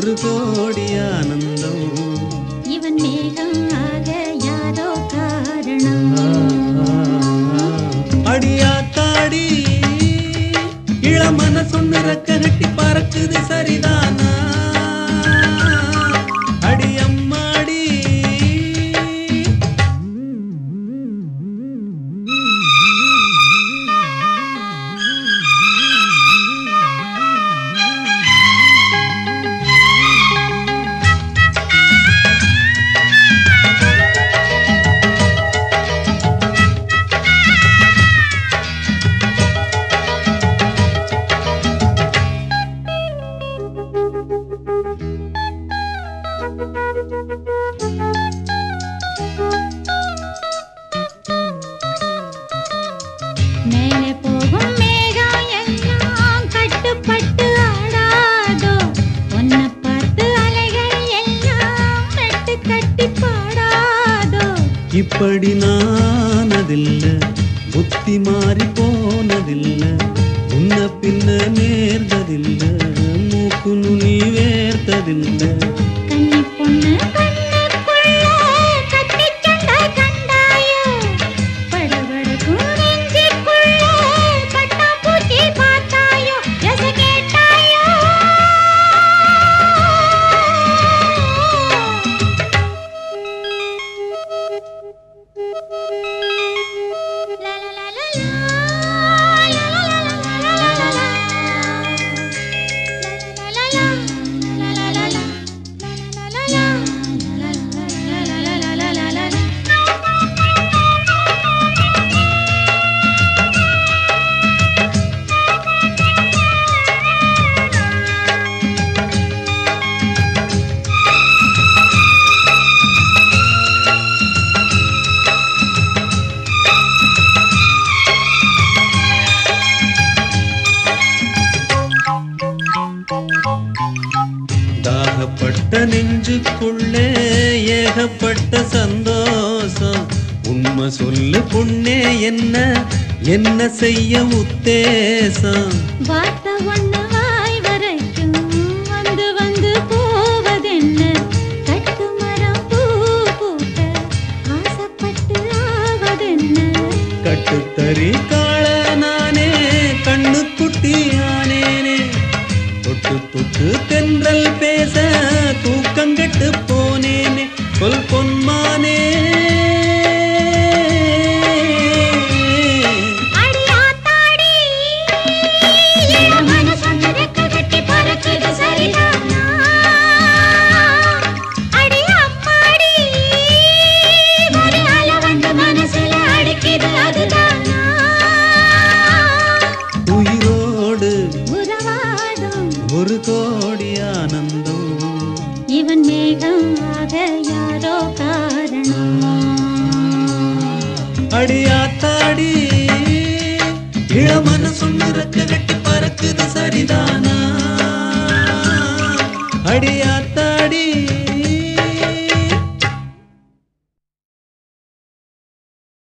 ஒரு கோடி ஆனந்தம். இவன் மேகம் ஆக யாரோ காரணம். அடியாத்தாடி இள மனசு நிறக்க நட்டி பறக்குது சரிதான். இப்படி நானதில்ல புத்தி மாறி போனதில்ல உன்ன பின்ன நேர்ந்ததில்ல மூக்கு நுனி வேர்த்ததில்ல கன்னி பொண்ணு தாகப்பட்ட நெஞ்சுக்குள்ளே ஏகப்பட்ட சந்தோஷம். உண்மை சொல்லு பொண்ணே என்ன என்ன செய்ய உத்தேசம்? வார்த்தை ஒண்ணு வாய் வரைக்கும் வந்து வந்து போவதென்ன? கட்டு மரம் பூ பூக்க ஆசைப்பட்டு ஆவதென்ன? கட்டுத்தறி காள நானே கண்ணு குட்டி ஆனேனே. தொட்டு தொட்டு தென்றல் ஒரு கோடி ஆனந்தம். இவன் மேகம் ஆக யாரோ காரணம். அடியாத்தாடி இளமன சொன்னிறக்க கட்டி பறக்குது சரிதானா? அடியாத்தாடி